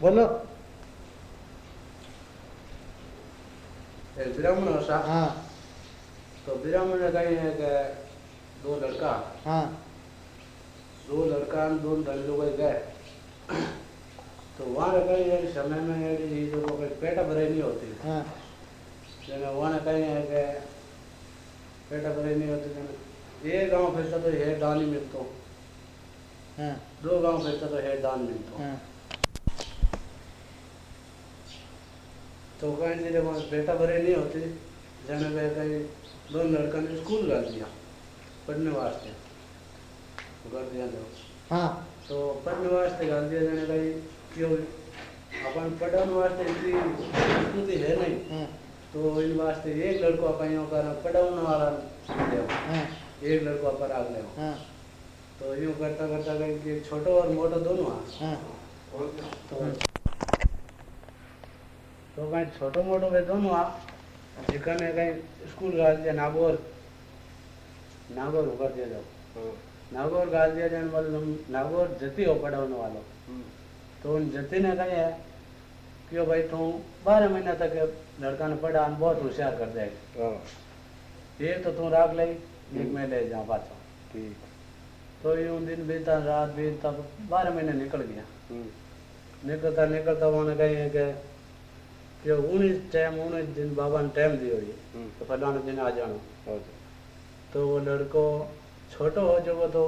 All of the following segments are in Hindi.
बोलो ब्राह्मण हाँ तो ब्राह्मण ने कही है कि दो लड़का हाँ दो लड़का और दो लड़के गए तो वहाँ कही है समय में ये चीज़ को कोई पेट भरे नहीं होती हाँ वहाँ कही है कि पेट भरे नहीं होती एक गाँव फिरता तो हे दान ही मिलतो हाँ दो गाँव फिरता तो हे दान मिलतो तो कहीं धीरे वहाँ पेटा भरे नहीं होती। जने वे कहीं दो लड़का ने स्कूल डाल दिया पढ़ने वास्ते। कर दिया तो हाँ। तो पढ़ने वास्ते डाल दिया जने कहीं क्यों? अपन पढ़ने वास्ते इतनी स्थिति है नहीं। हाँ। तो इन वास्ते एक लड़को अपन यूँ कर पढ़ाने वाला हाँ। एक लड़को अपन आग ले हाँ। तो यूँ करता करता कहीं कि छोटो और मोटो दोनों हाँ। तो तो कहीं छोटो मोटो वे दोनों आ जिकने कहीं स्कूल गाल दिया नागौर। नागौर कर दिया जाओ। नागौर गाल दिया जाने मतलब नागौर जती हो पढ़ाने वालों। तो उन जती ने कही है कि भाई तू बारह महीना तक लड़का ने पढ़ा बहुत होशियार कर देगा ये तो तू राख ले एक मैं ले जाऊँ पाछो। तो यूँ दिन बीता रात बीता बारह महीने निकल गया। निकलता निकलता उन्होंने कही है कि कि उन्नीस टाइम उन्नीस दिन बाबा ने टाइम दियो ये तो फलाने दिन आ जाना। तो वो लड़को छोटो हो जो वो तो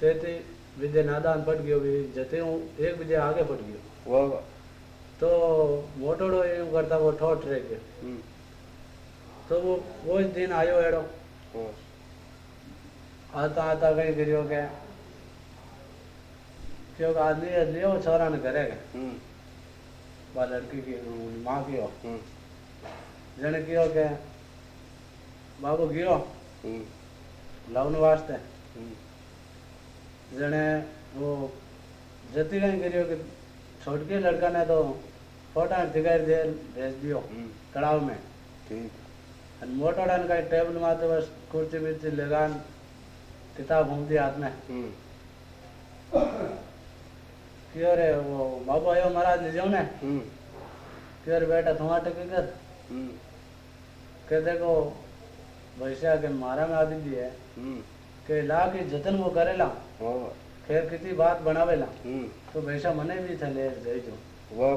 तेती विद्या नादान पट गयो भी जते हूँ एक विद्या आगे पट गयो। तो मोटोड़ो यूँ करता वो ठोठ रह गयो। तो वो वो दिन आयो एड़ो। आता आता कहीं गिरियो के। क्योंकि आदमी लियो छोरा ने घरे के बा लड़की की माँ की हो। हम्म। जन की हो के बाबू गियो हम्म। लवन वास्ते। हम्म। जने वो जती कहीं करियो कि छोट के लड़का ने तो फोटा दिखाई दे भेज दियो कड़ाव में। ठीक। मोटा डन का टेबल माते बस कुर्सी मिर्ची लगान किताब घूमती हाथ में। कि अरे वो बाबू आयो महाराज ले ने। कि अरे बेटा तुम्हारा टके कर। के देखो भैसा के मारा में आदि दी है। के ला के जतन वो करेला खैर कितनी बात बनावेला तो भैसा मने भी थे ले जाई जो वाह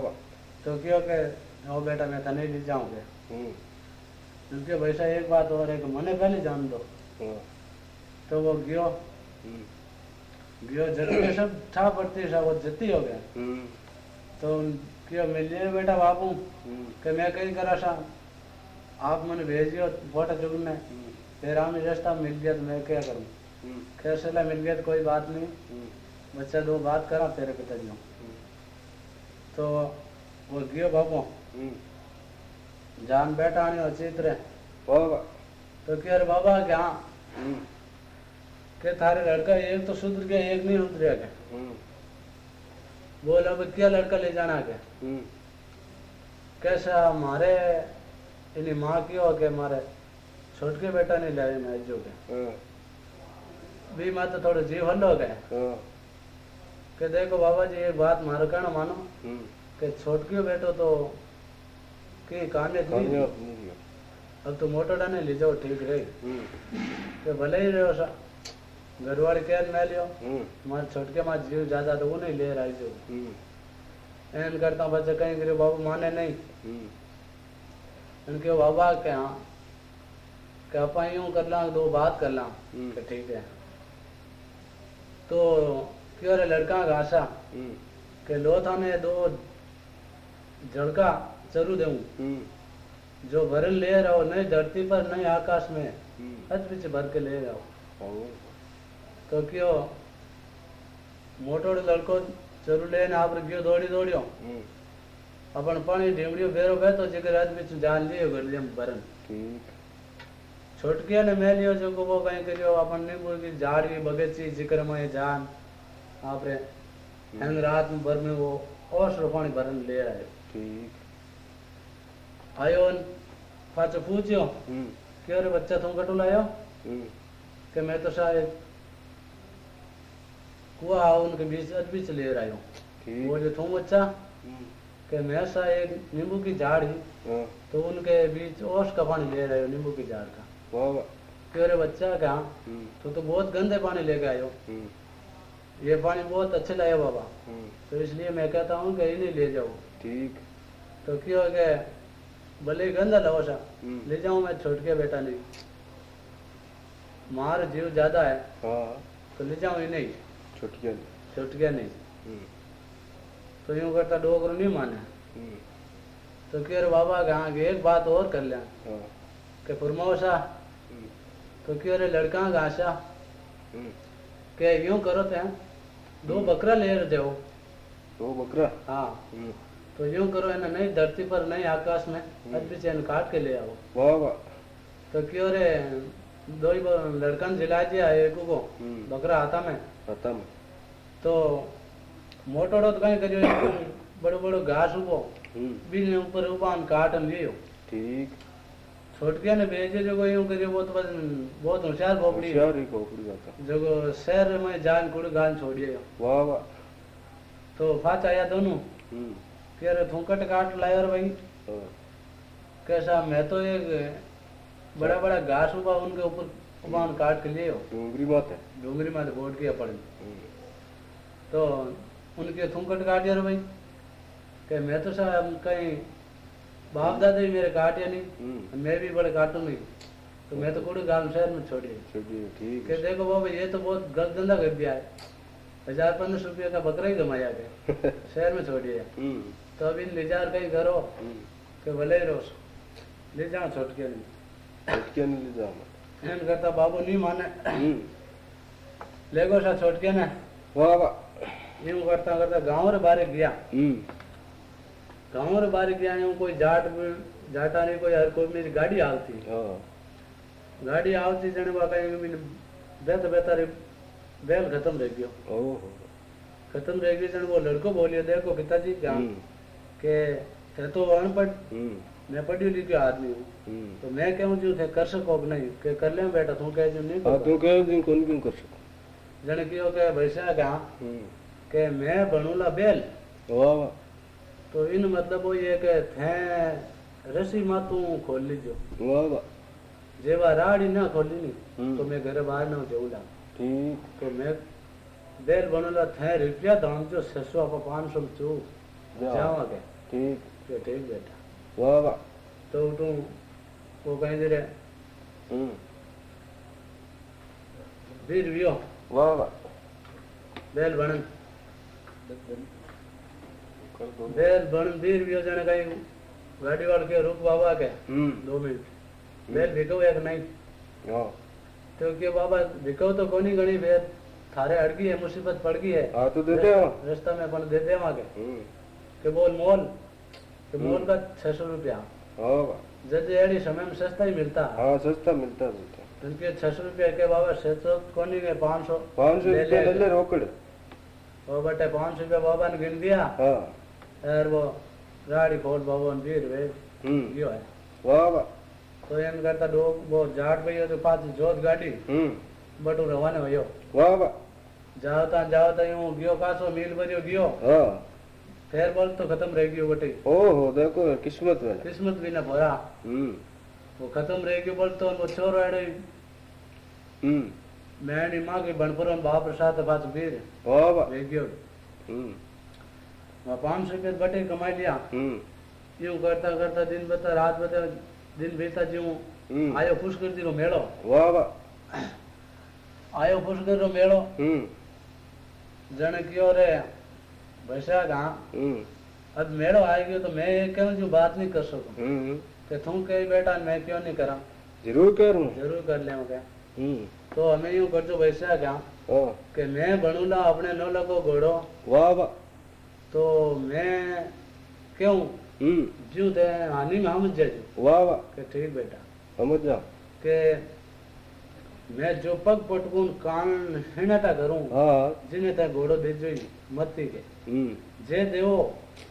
तो क्यों के ओ बेटा मैं तने ले जाऊँगे क्योंकि भैसा एक बात और है कि मने पहले जान दो। तो वो गयो गयो ज़रूर सब था पड़ती सब वो जती हो गया। तो क्यों मिलिए बेटा बाबू। कि मैं कहीं करा सा आप मैंने भेजियो फ़ोटो चुगने फिर हम रास्ता मिल गया तो मैं क्या करूँ? खैर सला मिल गया तो कोई बात नहीं। बच्चा दो बात करा तेरे पिताजी। तो वो गयो बाबू। जान बेटा आने चित्र तो क्या बाबा क्या? के थारे लड़का एक तो सुधर गया एक नहीं सुधर गया बोल अब क्या लड़का ले जाना के कैसा मारे इन्हीं माँ की हो के मारे छोटके बेटा नहीं लाए मैं जो के भी मैं तो थोड़े जीव हल हो गए के देखो बाबा जी एक बात मारो कहना मानो कि छोटके बेटो तो की काने थी अब तो मोटोड़ा ने ले जाओ ठीक रही કે ભલે ही રહ્યો સા ઘરવાળી કે ના લ્યો મારે છોટકે માં જીવ જાતા તો હું નહીં લેર આવી જાઉં એમ કરતા પછી કઈ કર્યું બાબુ માને નહીં એમ કે बाबा के हाँ कि अपन यूं कर ला दो बात कर ला कि ठीक है तो क्यों रे लड़का का आशा कि लो थाने दो झड़का जरूर दूं जो भरन ले रहो नहीं धरती पर नहीं आकाश में अच पीछे भर के ले रहो तो क्यों? मोटो लड़को ज़रूर लेने आप गयो दौड़ी दौड़ियो। अपन पानी ढीमड़ियो बेरो बेतो जिगर अच पीछे जान लियो घर लियम भरन। छोटकिया ने मैं लियो जो को वो कहीं करियो अपन नींबू की झाड़ी बगीची ज़िक्र में जान। आपरे हंग रात में भर में वो और पानी भरन ले आयो आयो न पाछो पूछ्यो क्यों रे बच्चा तुम कटू लायो? कि मैं तो शायद कुआ उनके बीच अज बीच ले आयो बोले तुम बच्चा हम्म, कि मैं सा एक नींबू की झाड़ ही हाँ, तो उनके बीच ओस का पानी ले रहे हो नींबू की झाड़ का। अरे बच्चा क्या? हम्म, तो तो बहुत गंदे पानी लेके आयो हम्म, ये पानी बहुत अच्छे लाए बाबा। तो इसलिए मैं कहता हूँ कि इन्हीं ले जाओ। ठीक। तो क्यों के भले गंदा लाओ सा ले जाऊँ मैं छोट के बेटा नहीं। मार जीव ज़्यादा है हाँ। तो ले जाऊँ ही नहीं। छुटकिया छोट के नहीं। हम्म, तो यूँ करता डोगरो नहीं माने। हम्म, तो कह रहे बाबा के हाँ एक बात और कर लें। हाँ, कि फुरमाओ सा हम्म, तो कह रहे लड़का हम्म, के यूँ करो ते दो बकरा ले जाओ। दो बकरा? हाँ। तो यूँ करो है ना नई धरती पर नई आकाश में अदबी चैन काट के ले आओ। वाह वाह। तो क्यों रे दो ब- लड़कन जिला दिया एक को हम्म, बकरा आता में। पता में। तो मोटोड़ो तो कहीं करियो बड़ो बड़ो घास उगो हम्म, बीने ऊपर उबा काट लियो। ठीक। छोटकिया ने भेजे जो यूँ करियो वो तो बस बहुत होशियार खोपड़ी है। होशियार ही खोपड़ी जाता जो शहर में जान कुड़ गान छोड़िए वाह वाह। तो फाच आया दोनों। हम्म, फिर थूकट काट लाया और भाई। हाँ, कैसा मैं तो एक बड़ा बड़ा घास उबा उनके ऊपर उबा काट के लिए डूंगरी है। डूंगरी में तो बोट किया पड़ी हम्म, तो उनके थूकट काट यार भाई। कि मैं तो साहब कहीं बाप दादा भी मेरे काटे नहीं हम्म, मैं भी बड़े काटू नहीं तो मैं तो कुड़ गाँव शहर में छोड़िए चलिए ठीक कि देखो बाबा ये तो बहुत गलत धंधा कर दिया है। हज़ार पंद्रह सौ रुपये का बकरा ही कमाया के शहर में छोड़िए हम्म, तो अभी ले जा कहीं करो हम्म, कि भले ही रहो ले जाओ छोटके नहीं छुटकिया नहीं ले जाना एम करता बाबू नहीं माने हम्म, ले गो सा छोटके ने वाह वाह यूँ करता करता गाँव रे बारे गया हम्म, गाँव रे बारे गया यूँ कोई जाट जाटा नहीं कोई हर कोई मेरी गाड़ी आवती हाँ गाड़ी आवती जने बा कहीं मैंने बेहतर बेहतर बैल खत्म रह गयो ओहो खत्म रह गई जने वो के तो मैं पढ़ी लिखी आदमी हूँ। हम्म। तो मैं कहूँ जो थे कर सको कि नहीं के कर ले बेटा तू कह जो नहीं हाँ कर तू कह दिन कौन क्यों कर सकता जने कियो के भैसा कहा हम्म, के मैं बनूला बेल। वाह वाह। तो इन मतलब वो ये के थे रसी मा तू खोल लीजो वाह वाह। जेवा राड़ी ना खोली नहीं हम्म। तो मैं घर बाहर ना जाऊला ठीक। तो मैं बेल बनूला थे रुपया दाम जो छह सौ पाँच सौ चू जा जावा के ठीक ठीक बेटा वाह वाह तो तू वो कहीं दे रहे हम्म, वीर वियो वाह वाह बेल बनन कर दो बेल बन वीर वियो जने कहीं गाड़ी वाल के रुक बाबा के दो मिनट बेल भिको एक नहीं हाँ तो के बाबा भिको तो कोनी गणी बेल थारे अड़गी है मुसीबत पड़ गई है हाँ तो देते हो रास्ता में अपन दे दे वहाँ के हम्म, के बोल मोल के मोल का छह सौ रुपया। हाँ वाह समय में सस्ता ही मिलता। हाँ सस्ता मिलता मिलता। उनके छह सौ रुपया के बाबा सौ कोनी के पाँच सौ पाँच सौ रुपया ले। ले रोकड़। वो बटे पाँच सौ रुपया बाबा ने गिन दिया। हाँ। और वो गाड़ी खोल बाबा ने वीर वे हम्म, यो है। वाह वाह तो एम करता दो वो जाट भैया तो पास जोत गाड़ी। हम्म, बटू रवाने हुयो वाह वाह जावता जावता यूँ गयो कासो मील भरियो गयो। हाँ। फेर बोल तो खत्म रह गयो बटे। ओहो देखो किस्मत में किस्मत भी न भरा वो खत्म रह गयो बोल तो वो छोरो एड़े हम्म। मैं नी माँ के बनपुरम बाप प्रसाद पास वीर। वाह वाह रह गयो हम्म। वहाँ पाँच सौ रुपये बटे कमाई लिया। हम्म। यूँ करता करता दिन बता रात बता दिन बीता ज्यूं हम्म। आयो खुश कर दी मेड़ो वाह वाह आयो खुश कर मेड़ो हम्म। जने कियो रे भैसा कहा हम्म। अब मेड़ो आ गयो तो मैं ये कहूँ जो बात नहीं कर सकूँ। हम्म कि तुम कही बेटा मैं क्यों नहीं करा? ज़रूर करूँ। ज़रूर कर ले क्या? हम्म। तो हमें यूँ कर जो वैसा क्या हाँ कि मैं बनूला अपने नो लगो घोड़ो। वाह वाह। तो मैं क्यों? हम्म। जू थे हानि में हम जाजू। वाह वाह। कि ठीक बेटा समझ जा कि मैं जो पग पटकून कान हिणटा करूँ हाँ। जिन्हें ते घोड़ो दे जोई मत्ती के हम्म जे देवो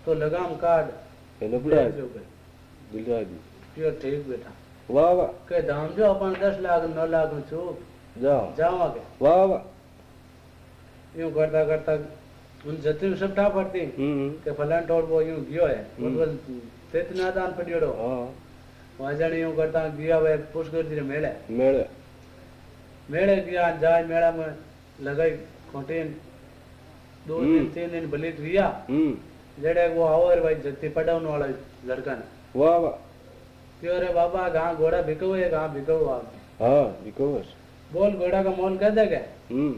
तो लगाम काट है लपड़ा जो के दिलरा दी क्यों ठीक बेटा वाह वाह के दाम जो अपन दस लाख नौ लाख में चूक जाओ जावा के वाह वाह यूं करता करता उन जति में सब ठाप पड़ती हम्म કે ફલાણ ટોળ બો યું ગયો હે બોલ તેત નાદાન પડ્યો हाँ વાજણ યું કરતા ગયા વે પુષ્કર જી મેળે मेरे મેળે ગયા જાય મેળા में लगाई खोटीन दो हम्म। दिन तीन दिन बलित रिया हम्म। जड़े वो आओ रे भाई जत्ती पटावन वाला लड़का ने। वाह वाह। क्यों रे बाबा गां घोड़ा बिको है गां बिको आ हाँ बिकॉज़ बोल घोड़ा का मोल कह देगा हम्म।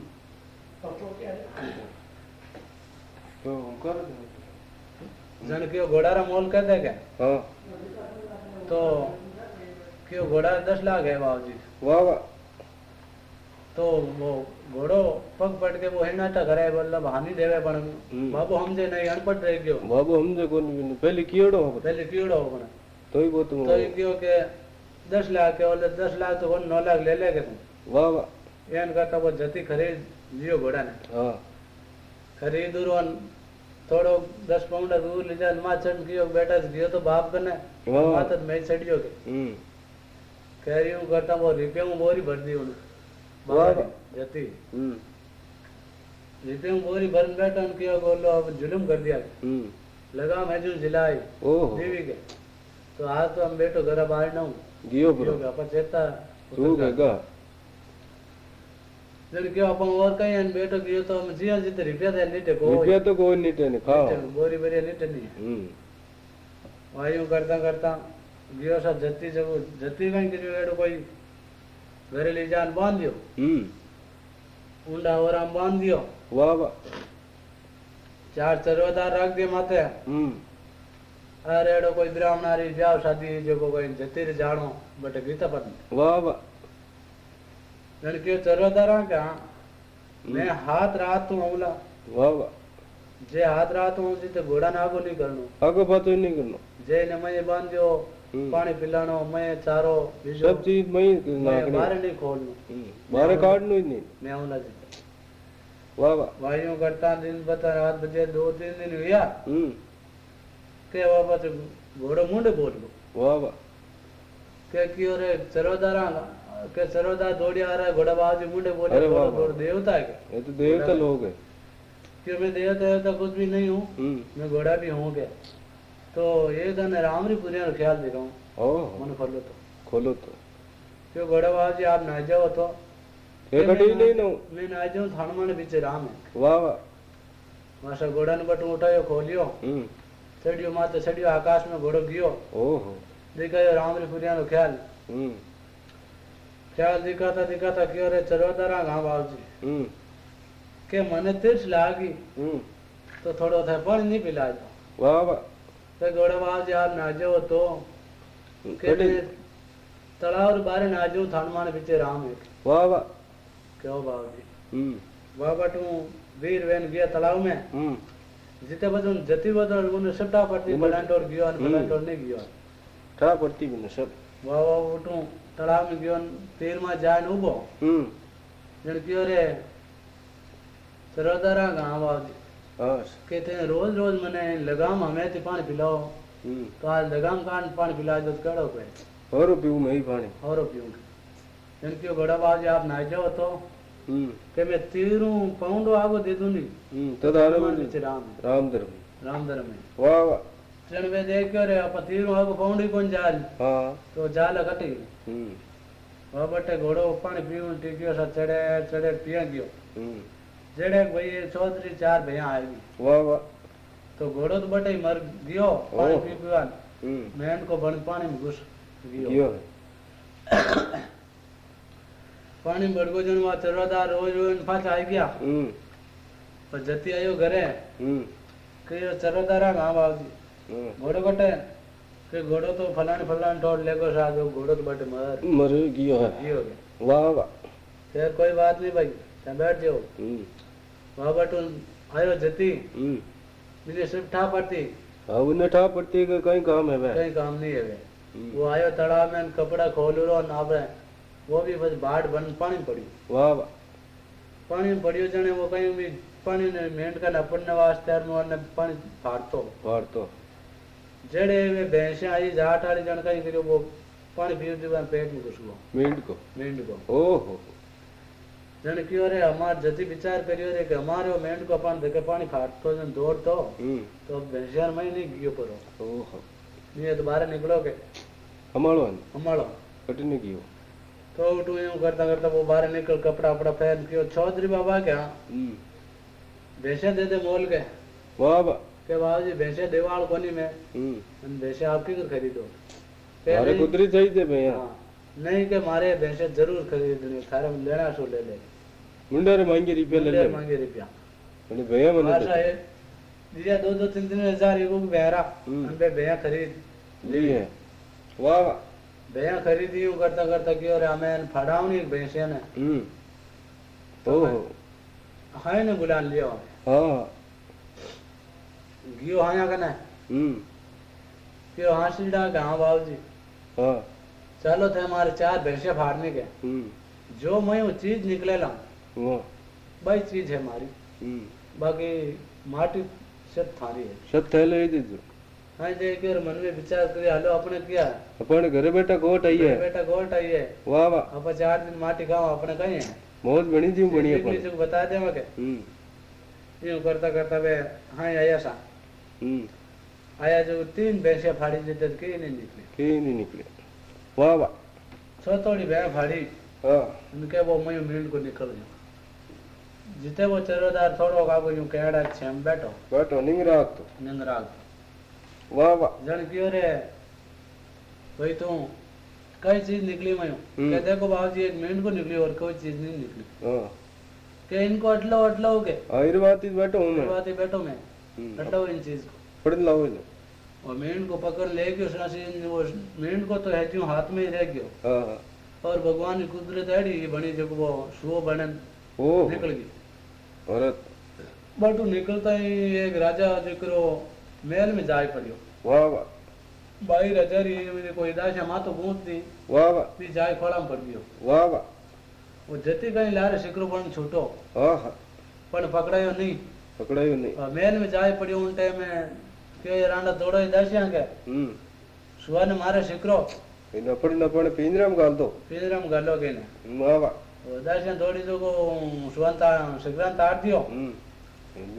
तो कर जन क्यों घोड़ा रा मोल कह देगा हाँ। तो क्यों घोड़ा दस लाख है बाबू जी वाह वाह। तो वो घोड़ो पग पट के वो हिनाटा करे मतलब हानि देवे पण हम्म। बाबू हमजे नहीं अनपढ़ रह गयो। बाबू हमने कौन पहले कियोड़ो हो पहले कीड़ो हो पण तो ही वो तुम तो ये क्यों के दस लाख के बोले दस लाख तो कौन नौ लाख ले लेगे तुम। वाह वाह। एन करता वो जती खरीद लियो घोड़ा ने। हाँ। खरीद उन थोड़ो दस पाउंड दूर ले जा माँ चढ़ गयो बेटा गयो तो बाप कने वाह। माँ तो मैं चढ़ियो के हम्म। बोरी भर दी उन्हें वाह। बाबा ने, जती हम्म रुपये में बोरी भर बैठा उनकी बोलो अब जुलुम कर दिया। हम्म। लगा मैं जो जिलाई। देवी के। तो आज तो हम बेटो घर बाहर ना हूँ। गियो ब्रो अपन चेता तू कहेगा जन क्यों अपन और कहीं अन बेटो गयो तो हम जिया जीते। रुपया दे नीटे को रुपया तो कोई नहीं टेने खाओ बोरी बोरी नीटे नहीं। हम्म। वायु करता करता गयो सब जत्ती जब जत्ती कहीं करियो एडो कोई घरे ले जान बाँध दियो हम्म। ऊंडा और आम बाँध दियो वाह वाह। चार चरवादार रख दिए माथे। हम्म। अरे एडो कोई ब्राह्मणारी ब्याह शादी जो कोई जत्ती रे जानो बटे गीता पर वाह वाह। क्यों चरवादारा का हम्म। मैं हाथ रात तू हमला वाह वाह। जे हाथ रात हूँ जी तो घोड़ा ने आगो नहीं करनो। आगे बात ही जे ने। पानी पिलानो मैं चारो सब चीज़ मैं ही बाहर नहीं खोलनो बाहर काटनो ही नहीं मैं हमला जी वाह वाह वायु करता दिन बता रात बजे दो तीन दिन हुआ के बाबा तो घोड़ो मुंडे बोल लो वाह वाह के क्यों रे चरोदारा के चरोदार दौड़ी आ रहा है घोड़ा बाबू मुंडे बोले। घोड़ा देवता है ये तो देवता लोग है क्यों मैं देवता देवता कुछ भी नहीं हूँ मैं घोड़ा भी हूँ क्या तो ये गन रामरी का ख्याल दिखाऊँ। ओ मन खोलो तो। खोलो तो। क्यों गड़वा जी आप ना जाओ तो। ये अटी नहीं नो। मैं ना जाऊँ थान मन बीच राम है। वाह वाह। माशा घोड़ा ने बट उठायो खोलियो। हम्म। चढ़ियो माते चढ़ियो आकाश में घोड़ो गियो। ओ हो देखा यो रामरी पुरिया का ख्याल। हम्म। ख्याल देखा था देखा था कि अरे चरवादारा गाँव आओ जी। हम्म। के मन तिर्ष लागी। हम्म। तो थोड़ो थे पर नहीं पिला दो वाह वाह। ગોળમાં નાજો હતો તળાવ બારે નાજો થાણમાન વિચે રામ એક વાહ વાહ કેવો બાવજી વાહ બટ હું વીર વેન ગયા તળાવ મેં જીતે બધું જતી બધું મને સટ્ટા પડતી બલાંડોર ગયો અને બલાંડોર નહીં ગયો ઠા પડતી મને સબ વાહ વાહ ઉઠું તળાવ માં ગયો તેર માં જાય ને ઉભો જણ ગયો રે સરદારા ગામ આવજી कहते हैं रोज रोज मने लगाम हमें तो पानी पिलाओ तो आज लगाम कान पानी पिला दो कड़ो पे और पीऊं मैं ही पानी और पीऊं इनके बड़ा बाज आप ना जाओ तो के मैं तीरू पाउंडो आगो दे दूँगी तद राम राम धर्म राम धर्म वाह वाह ट्रेन में देख के आप तीरू आगो पाउंड ही कौन जाल तो जाल कटे वह बटे घोड़ो पानी पीऊं टिकियो सा चढ़े चढ़े पिया गयो जेड़े भाई चौधरी चार भैया आएगी वाह वाह तो घोड़ो तो बटे मर गयो पानी पी पिवान मैन को बन पानी में घुस गयो पानी में बड़को जन वहाँ चरवादार रोज रोज फाच आई गया पर जति आयो घरे कहियो चरवादारा गाँव आवजी घोड़ो बटे के घोड़ो तो फलाने फलाने टोट लेको साथ घोड़ो तो बटे मर मर गयो है गयो वाह वाह फिर कोई बात नहीं भाई बैठ जाओ आयो जती। हम्म। ठा पड़ती। अब उन्हें ठा पड़ती है कहीं काम है कहीं काम नहीं है वे। हम्म, वो आयो तलाव में कपड़ा खोल रो ना आपने वो भी बस बाढ़ बन पानी पड़ी। वाह वाह। पानी में पड़ियो जने वो कहीं भी पानी ने मेंढ का नपड़ने वास्ते ने पानी फाड़तो। बाहर तो जेड़े वे भैंसे आई जाट वाली जन कहीं करियो वो पानी पी पेट में घुस गयो। मींड को? मेंढ को। ओहो। જણે કયો રે અમાર જતી વિચાર કર્યો રે કે અમારો મેંઢકો પણ ધકે પાણી ફાટતો ને દોડતો હમ તો ભેંસિયાર માં નહીં ગયો પરો ઓહો એ તો બહાર નીકળો કે સંભાળવાનું હમાળો કટીને ગયો તો ઉઠું એવું કરતા કરતા બહુ બહાર નીકળ કપડા આપડા પહેર કયો ચૌધરી બાબા કે હા હમ ભેંસે દે દે મોલ કે વાહ વાહ કે બાબુજી ભેંસે દેવાળ કોની મેં હમ અને ભેંસે આપકી કર ખરીદો કે મારે નહીં- કુતરી થઈ છે ભાઈ હા. નહીં કે મારે ભેંસે જરૂર ખરીદણી તારે લેણા શું લે લે मुंडेर मांगे रुपया ले ले मांगे रुपया मैंने भैया मने तो दिया दो दो तीन तीन हज़ार एको को बहरा हमने भैया खरीद ली है वाह भैया खरीदी वो करता करता क्यों रे हमें फड़ाऊ नहीं भैंसे ने तो हाय ने बुला लिया हाँ गियो हाया कने हम्म फिर हाँ सीधा गाँव बाबूजी हाँ चलो थे हमारे चार भैंसे फाड़ने के जो मैं वो चीज़ निकले लाऊं વાહ भाई चीज है हमारी હમ बाकी माटी सब थारी है સત થયેલો એ દીધું हाँ जे के मन में विचार करे हालो अपने क्या આપણે ઘરે બેઠા કોટ આવીએ बेटा गोल्ट आई है વાહ વાહ अब चार दिन माटी गाँव अपने कहीं है મોજ બની જી બની बीच પણ बीच को बता दे मके હમ यूं करता करता वे हाँ आया सा હમ आया जो तीन भैंसे फाड़ी देते तो कहीं नहीं निकले કે નહીં નીકળે વાહ વાહ छो थोड़ी भैं फाड़ी હા उनके वो मैं मींड को निकल गया जिते वो चरोदार थोड़ो कागो यूं केड़ा छे हम बैठो બેઠો નહીં રાખતો निंगराग વાહ વાહ जन क्यों रे भाई तू कई चीज निकली मैं हम्म। के देखो बाबूजी एक मींड को निकली और कोई चीज नहीं निकली હા के इनको अटलो अटलो हो के આ ઈરવાથી જ બેઠો હું મેં बात ही बैठो मैं હમ. अटलो इन चीज को પડીને લાવો એટલે और मींड को पकड़ ले गयो उसने से वो मींड को तो है क्यों हाथ में ही रह गयो હા હા और भगवान की कुदरत है ये बनी जब वो सुओ बने ઓહો निकल गई औरत। बाटू निकलता ही एक राजा जेकरो महल में जाए पड़ियो। वाह वाह। भाई राजा री मेरे कोई दाशा माँ तो गूंथ दी। वाह वाह। भी जाए खोला में पड़ गयो। वाह वाह। वो जति कहीं लारे सिकरो पण छूटो। आहा। पण पकड़ायो नहीं। पकड़ायो नहीं। महल में जाए पड़ियो उन टाइम में। के राणा दौड़ो दाशिया के हम्म। सुवा ने मारे सिकरो इन अपन अपन पिंजरा में गाल दो। पिंजरा में गालो के ने वाह वाह। वो दाशिया दौड़ी जो को सुवंता शिकरान तार दियो હમ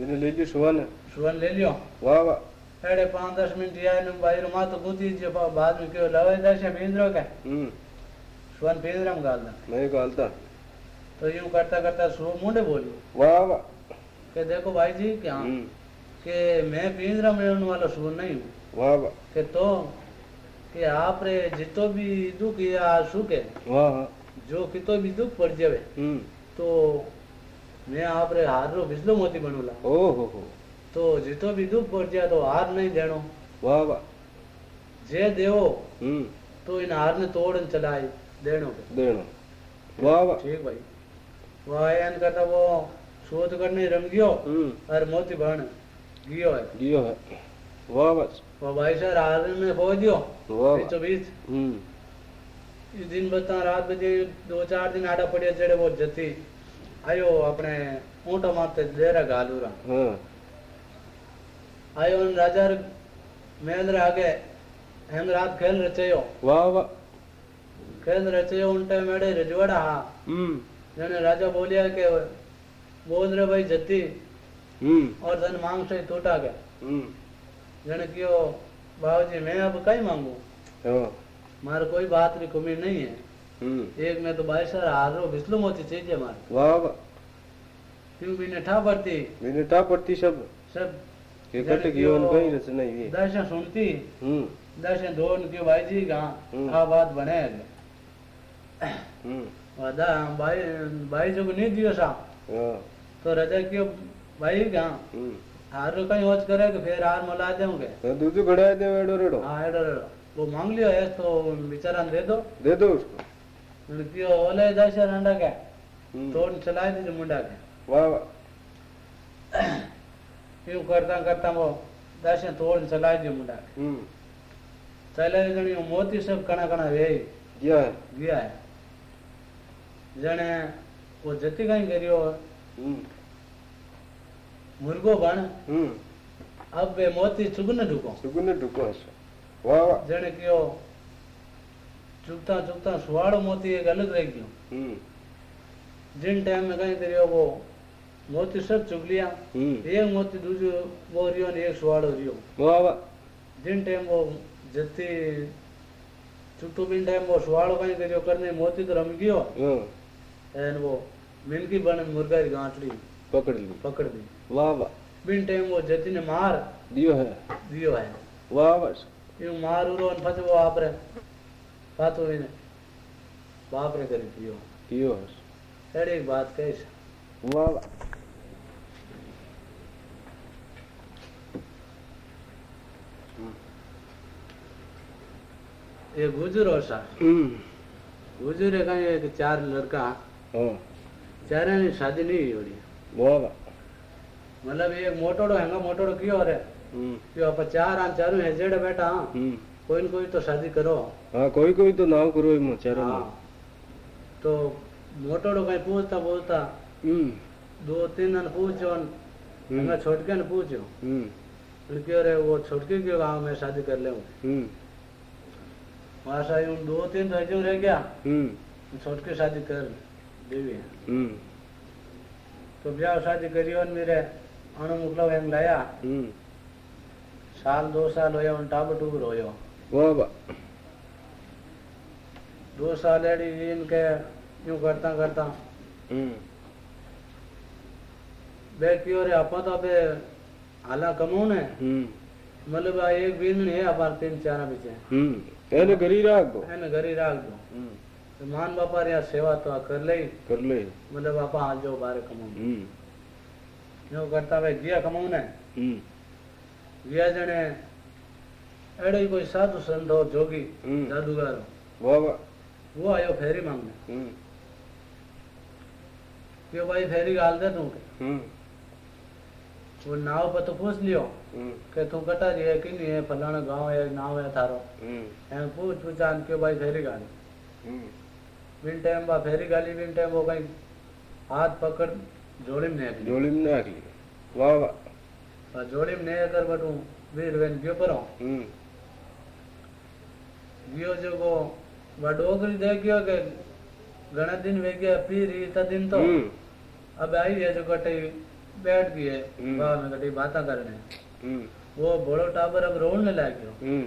એને લઈ ગયું સુવાને सुवन ले लियो વાહ વાહ साढ़े पाँच दस मिनट आए ने बाहर माँ तो गुदी जो बाद में क्यों लवे दाशिया पिंजरो के હમ सुवन पिंजरा में गाल दा નહીં ગાલતા तो यूं करता करता सु मुंडे बोलियो વાહ વાહ कि देखो भाई जी क्या હમ कि मैं पिंजरा में रहने वाला सुन नहीं हूँ વાહ વાહ कि तो कि आप रे जितो भी दुख या सुख है વાહ જો પિતો બીજું પરજવે તો મેં આપણે હારનો વિષ્ણુ મોતી બનેલા. ઓહો તો જીતો બીજું પરજ્યા તો હાર નહીં દેણો વાહ વાહ. જે દેવો તો એને હારને તોડ ને ચલાય દેણો દેણો. વાહ વાહ. ઠીક ભાઈ. વાહ એન કરતા વો શોધ કરીને રમ ગયો અર મોતી ભણ ગયો હે ગયો હે. વાહ વાહ. ભાઈ સર હારને ફોજ્યો વાહ તો બીજ. હમ. दिन बता रात बजे दो चार दिन आड़ा पड़े जेड़े वो जती। आयो अपने ऊंटा माते देरा गालूरा। हाँ। आयो उन राजा मेल रह गए हम रात खेल रचे हो वाह वाह। खेल रचे हो उनटे मेरे रजवड़ा हाँ। जने राजा बोलिया के बोल रहे भाई जती। हम्म। और जन मांग से टूटा गया। हम्म। जने क्यों बाबूजी मैं अब कई मांगू? हाँ। मारे कोई बात नहीं कमी नहीं है। हम्म। एक में तो भाई सर हज़ार रो बिस्लू मोची चाहिए हमारे। वाह वाह। क्यों मैंने ठा पड़ती? मैंने ठा पड़ती सब। सब के कट एकट जीवन कहीं रचना ही दर्शन सुनती? हम्म। दर्शन दोन के भाई जी का हा हम्म। बात बने? हम्म। वादा भाई भाई जो नहीं दियो सा हाँ। तो राजा के भाई का हम्म। हारो कहीं होच करे के फिर हार मला देऊँगे हाँ, दूजो तो घड़ा दे एडो रेडो। हाँ एडो रेडो। वो मांग लियो है तो बेचारा दे दो। दे दो उसको। लड़कियों ओले दश रंडा के तो चलाए दीजिए मुंडा के वाह वाह। यूँ करता करता वो दश तोड़ चलाए दियो मुंडा के। हम्म। चले जने मोती सब कना कना वे गया है। गया है। जने वो जति कहीं करियो हम्म। मुर्गो बन हम्म। अब वे मोती चुगने ढुको। चुगने ढुको है વાહ વાહ जने कियो चुगता चुगता सुवाड़ो मोती एक अलग रह गयो હમ जिन टाइम में कहीं करियो वो मोती सब चुग लिया हम्म एक मोती दूसरो वो रियो ने एक सुवाड़ो रियो वाह वाह जिन टाइम वो जति छुट्टू बिन टाइम वो सुवाड़ो कहीं करियो करने मोती तो रम गयो हाँ एन वो मिनकी बन मुर्गा की गांठड़ी पकड़ ली पकड़ दी वाह वाह बिन टाइम वो जति ने मार दियो है दियो है वाह वाह यूँ मार उरो ने फस वो आपरे पातो ने। बाप रे करी पियो। है एड़ी एक बात कहीश वाह। ये गुजरो सा। हम्म। गुजरे कहीं एक चार लड़का। हाँ। चारे ने शादी नहीं वाह वाह। मतलब एक मोटोड़ो हैंगा मोटोड़ो क्यों रे? हम्म क्यों आप चार आन चारू है जेड़े बेटा हाँ। हम्म। कोई न कोई तो शादी करो। हाँ कोई कोई तो नाव करो इमो चारों हाँ। तो मोटोड़ो कहीं पूछता पूछता हम्म। दो तीन ने पूछो हम्म। हमें छोटके ने पूछो। हम्म। उनके अरे वो छोटके के गाँव में शादी कर ले हम्म। वहाँ से यूँ दो तीन तो क्यों रह गया। हम्म। छोटके शादी कर देवी हम्म। तो ब्याह शादी करी और मेरे अणु मुकला लाया। हम्म। साल दो साल होया उन टाब टूब रोयो। वाह दो साल एडी रीन के यूँ करता करता। बेटियों हम्म। रे आपा तो बे हाला कमून हम्म। मतलब है मतलब एक बीन ने अपार तीन चार बीचे। हम्म। एने घरी राख दो। एने घरी राख दो। तो मान बापा रे सेवा तो कर ले कर ले मतलब आपा आज जो बारे कमून यूँ करता बे जिया कमून है विया जने एड़ो ही कोई साधु संत हो जोगी हम्म। जादूगर। हो वो वो आयो फेरी मांगने। हम्म। क्यों भाई फेरी गाल दे तू। हम्म। वो नाव पर तो पूछ लियो। कि तू कटा जी है कि नहीं है फलाना गाँव है नाव है थारो। हैं पूछ पूछान के भाई फेरी गाली बिन टाइम बा फेरी गाली बिन टाइम वो कहीं हाथ पकड़ झोली में झोली में वाह वाह। बटू वीर वेन क्यों परो હમ गयो जो को वा डोगरी दे गयो के घना दिन वे गया पी रही था दिन तो હમ अब आई है जो कटे बैठ गई है हम्म। वाह में कटी बातें करने હમ वो बड़ो टाबर अब रोने लग गयो હમ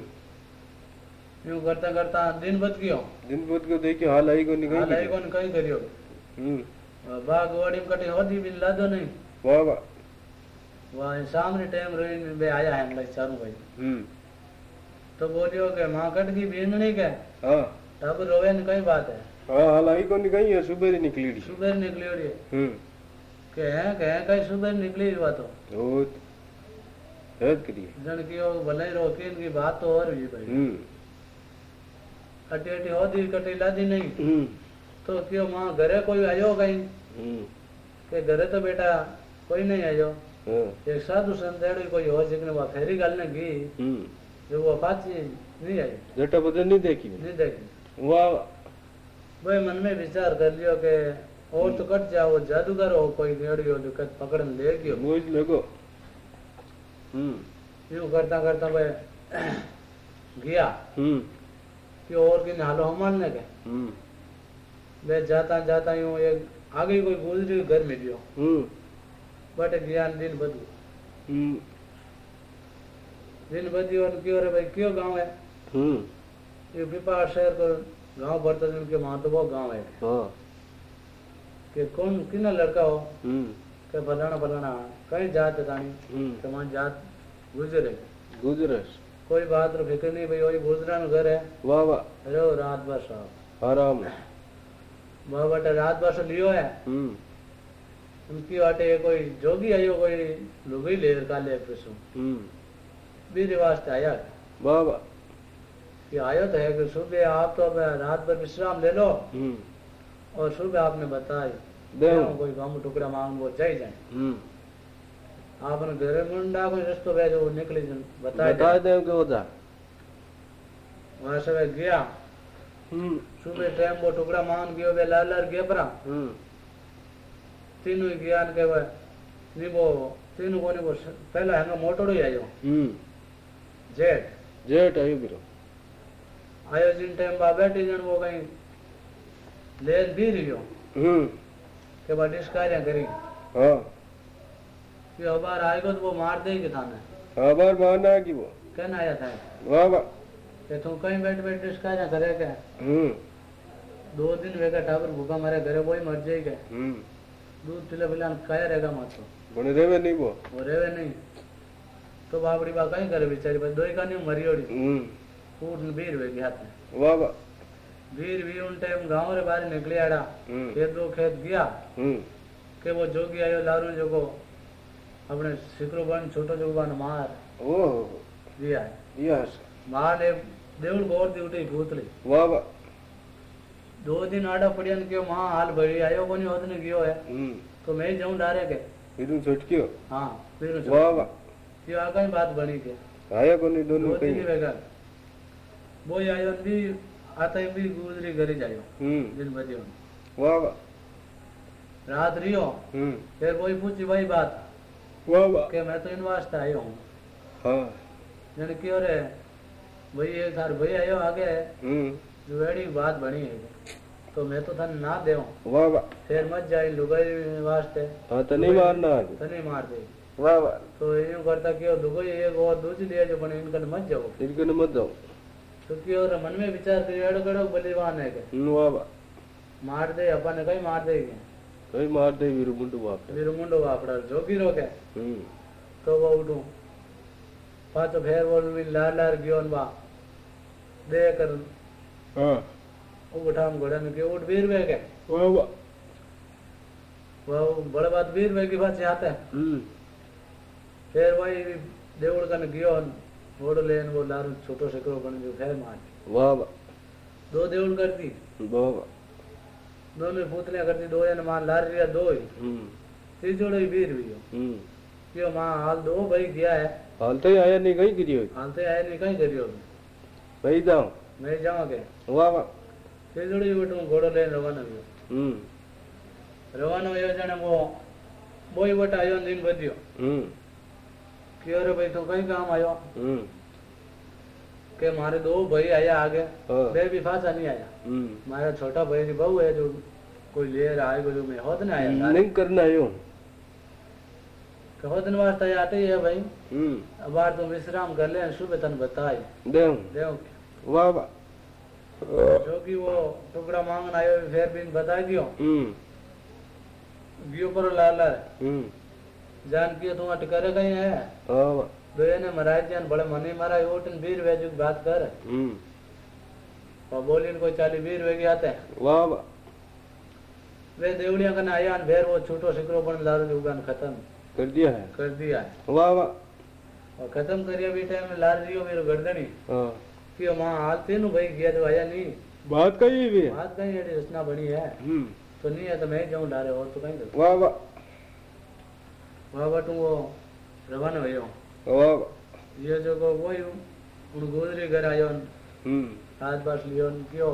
यूं करता करता दिन बच गयो દિન પોત को देखियो हाल आई को हाल निकल आई कोन कहीं करियो हम्म बाग वाड़ी में कटी होदी बिन लादो नहीं वाह वाह वहाँ सामने टाइम रोइन बे आया है मतलब चारू भाई। हम्म। तो बोलियो के माँ कट गई बीन नहीं के? हाँ। तब रोवे न कई बात है। हाँ हाल आई को निकली है सुबह ही निकली डी सुबह निकली और ये हम्म। के हैं के हैं कई सुबह निकली हुआ तो? बहुत। हद करिए। जन की वो भले रोकी इनकी बात तो और हुई भाई। हम्म। अटी अटी होदी कटी लादी नहीं। हम्म। तो क्यों माँ घरे कोई एक साधु संतेड़ी कोई हो जिसने वो फेरी गालने की हम्म। जो वो पाची नहीं आई। जटा बदल नहीं देखी? नहीं देखी। वाह भाई मन में विचार कर लियो के और तो कट जाओ जादूगर हो कोई नेड़ी हो दिक्कत पकड़ में ले गयो। बोझ लगो। हम्म। यूँ करता करता भाई गया। हम्म। कि और किन हालो हमारने के हम्म। मैं जाता जाता यूँ एक आगे कोई गुजरी घर में गयो। हम्म। बट ज्ञान दिन बदू हम्म दिन बदी और क्यों रे भाई? क्यों गाँव है? हम्म ये पिपा शहर को गाँव है उनके वहाँ तो वो गाँव है। हाँ। कि कौन किना लड़का हो? हम्म के फलाना फलाना कहीं जात है हम्म के वहाँ जात गुजरे गुजरस कोई बात रो फ़िक्र नहीं भाई वही गुजरा घर है। वाह वाह। अरे रात बस साहब। आराम। बटे रात बस लियो है। उनकी वाटे कोई जोगी आयो कोई लुगई ले काले पिसु हम्म। बीरे वास्ते आया। वाह वाह। कि आयो तो है कि सुबह आप तो रात भर विश्राम ले लो। हम्म। और सुबह आपने क्यों कोई गाँव टुकड़ा मांग वो जाए जाए। हम्म। आपने घर मुंडा कोई रस्तो गए जो निकली जन बताए बता दे। के ओदा वहाँ से गया। हम्म। सुबह टाइम वो टुकड़ा मांग गयो वे लाल लाल गया परा हम्म। तीन ज्ञान के वे निबो तीन को निबो पहला हंगा मोटोड़ो आयो हम्म। जेट जेट आयो बिरो। आयो जिन टाइम बा बैठी जन वो कहीं लेन भी रियो हम्म। के बा डिस्कार्य करी। हाँ। ये अबार आएगा तो वो मार देगी थाने अबार मारना की वो। कहना आया था। वाह वाह। ये तो कहीं बैठ बैठ डिस्कार्य करेगा हम्म। दो दिन वेगा टावर भूखा मारे घरे वही मर जाएगा। हम्म। दूध पिला पिला काया रहेगा मत तो। बने रेवे नहीं वो। वो रेवे नहीं। तो बापड़ी बा कहीं करे बेचारी बस दोई का नहीं मरियोड़ी हम्म। कूट ने बीर वेगी हाथ में। वाह वाह। वीर भी उन टाइम गाँव रे बाहर निकले आड़ा। हम्म। खेत दो खेत गया। हम्म। के वो जोगी आयो लारू जो को अपने सिकरो बन छोटो जो बन मार। ओह। दिया यस मार ने देवड़ गोर दी उठी भूतली। वाह वाह। दो दिन आड़ा पड़िया ने क्यों माँ हाल भरी आयो कोनी होत ने गयो है। हम्म। तो मैं जाऊँ डारे के। इधर छटकियो? हाँ फिर वाह वाह। ये आ कहीं बात बनी के। आया कोनी दोनों दो कहीं? वो आयो भी आता ही भी गुजरी घरे जायो। हम्म। दिन बजे वाह वाह। रात रियो। हम्म। फिर कोई पूछी वही बात? वाह वाह। कि मैं तो इन वास्ते आयो हूँ। हाँ। जन क्यों रे भाई एक थार भाई आयो आगे हम्म। जो बात बनी है। तो मैं तो थन ना दे वाह वाह। फिर मत जाए लुगाई वास्ते। हाँ तो नहीं मारना तने मार दे। वाह वाह। तो यूँ करता क्यों लुगाई एक और दूसरी ले जो बने इनकन मत जाओ। इनके न मत जाओ। तो क्यों रे मन में विचार करियो एड़ो कड़ो बलिवान है के। वाह वाह। मार दे अपन कहीं मार देगे। कहीं मार दे वीर मुंडू बाप फिर मुंडो वापड़ा जोगी रोके। हम्म। तो वो उठूं। पाछो फेर वो भी लार लार गयो बा। दे कर हाँ। उठाम घोड़ा ने के उठ वीर वे के वो बड़े बात वीर वे की बात आते हैं। हम्म। फिर वही देवड़ कन गयो न घोड़ो लेन वो लारू छोटो सकरो बन गयो फिर मार। वाह दो देवड़ कर दी। वाह वाह। दोनों पुतलियाँ कर दी दो जन माँ लार रिया दो ही हम्म ही वीर भी हो क्यों माँ हाल दो भाई गया है। हाल तो आया नहीं कहीं गिरी हाल तो आए नहीं कहीं करियो भाई जाओ मैं जाऊँगे वाह वाह। చేదుడి ఇవ్వటం గోడలేని రవాణా રવાનો યોજના મો બોય વટા આયો દિન બધ્યો હમ કે અરે ભાઈ તો કઈ કામ આયો હમ કે મારે દો ભાઈ આયા આગે બે બી ફાસા નહીં આયા હમ મારા છોટા ભાઈ ની બહુ હે જો કોઈ લેર આય ગયો મેં હોત ને આયા નહીં કરને આયો કે હોત ને વાસ્તે આતે હે ભાઈ હમ અબાર તું વિશ્રામ કર લે શુભ તન બતાય દેવ દેવ વાહ વાહ जो कि वो टुकड़ा मांगना आयो फिर भी बता दियो। हम्म। गियो पर लाल लाल हम्म। जान के तू अट करे कहीं है? हाँ। वाह दो ने महाराज जान बड़े मनी महाराज उठन वीर वेजू की बात कर। हम्म। और बोली कोई चाली वीर वेगी आते हैं वाह। वाह वे देवड़िया कने आया फिर वो छूटो सिकरो पण लारू जुगान खत्म। कर दिया है। कर दिया है। वाह। वाह और खत्म करिया भी टाइम लार रियो मेरो गर्दनी हाँ। कि माँ हाल तेनु भाई गया जो आया नहीं। बात कही भी है। बात कहीं एडी रचना बनी है। हम्म। तो नहीं है तो मैं जाऊँ डारे और तो कहीं करूँ। वाह वाह। वहाँ बटू वो रवाना भयो वाह वाह। ये जो को वही उन गोदरी घर आयो न, हम्म। हाथ पास लियो न, क्यों?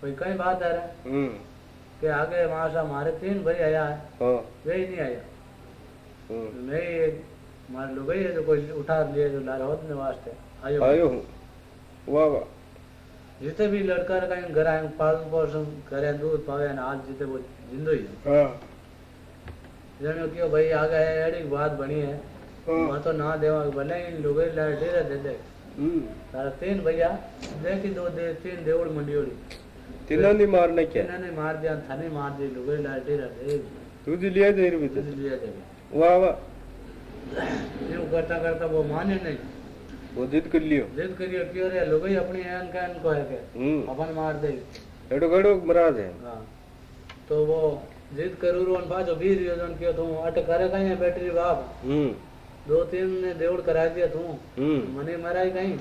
कोई कहीं बात है? रे हम्म। कि आगे मासा मारे तीन भाई आया है। हाँ। वे ही नहीं आया। मैं ही मार लो गई है जो कोई उठा लिए जो लार होत ने वास्ते आयो आयो हूँ। वाह वाह जिते भी लड़का रे कहीं घर आए पालन पोषण करे दूध पावे ने आज जिते वो जिंदो ही है। जनो क्यों भाई आगे है एड़ी बात बनी है। हाँ। मैं तो ना देवा भले इन लोग डेरे दे दे। हम्म। तारा तीन भैया देखी दो दे तीन देवड़ मंडियोड़ी। तीनों नहीं मारना क्या। इन्होंने मार दिया थाने मार दी लोग डेरे दे। तुझे लिया दे रही थी लिया जाए वाह वाह यूँ करता करता वो माने नहीं। वो जिद कर लियो। जिद करियो क्यों रे? लोग ही अपनी एन का एन को है के अपन मार दे। एडो गड़ो मराज है। हाँ। तो वो जिद करू रोन पाछो बीर योजन क्यों तू अट करे कहीं है बैटरी बाप? हम्म। दो तीन ने देवड़ करा दिया तू हम्म। मने मराई कहीं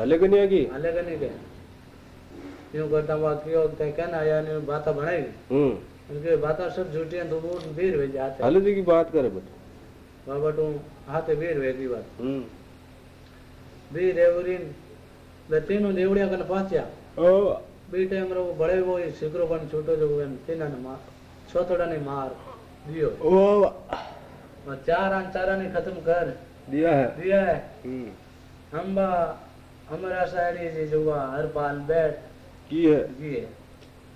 हले को नहीं आगी हाले का नहीं के। यूँ करता हुआ क्यों ते कहना आया ने बाता बनाई? हम्म। उनके बाता सब झूठी हैं तो वो बीर वे जाते। हले जी की बात करे बट। बाबा तू हाथे बीर वे की बात। हम्म। बीर रेवरीन ले तीनों देवड़िया कन पहुंचा ओ बी टाइम रो बड़े वो सिकरो बन छोटो जो एम तीना ने मार छोटोड़ा ने मार दियो ओ और चार आन चारा ने खत्म कर दिया है दिया है हम्म अंबा हमारा साड़ी जी जुआ हर पाल बैठ की है ये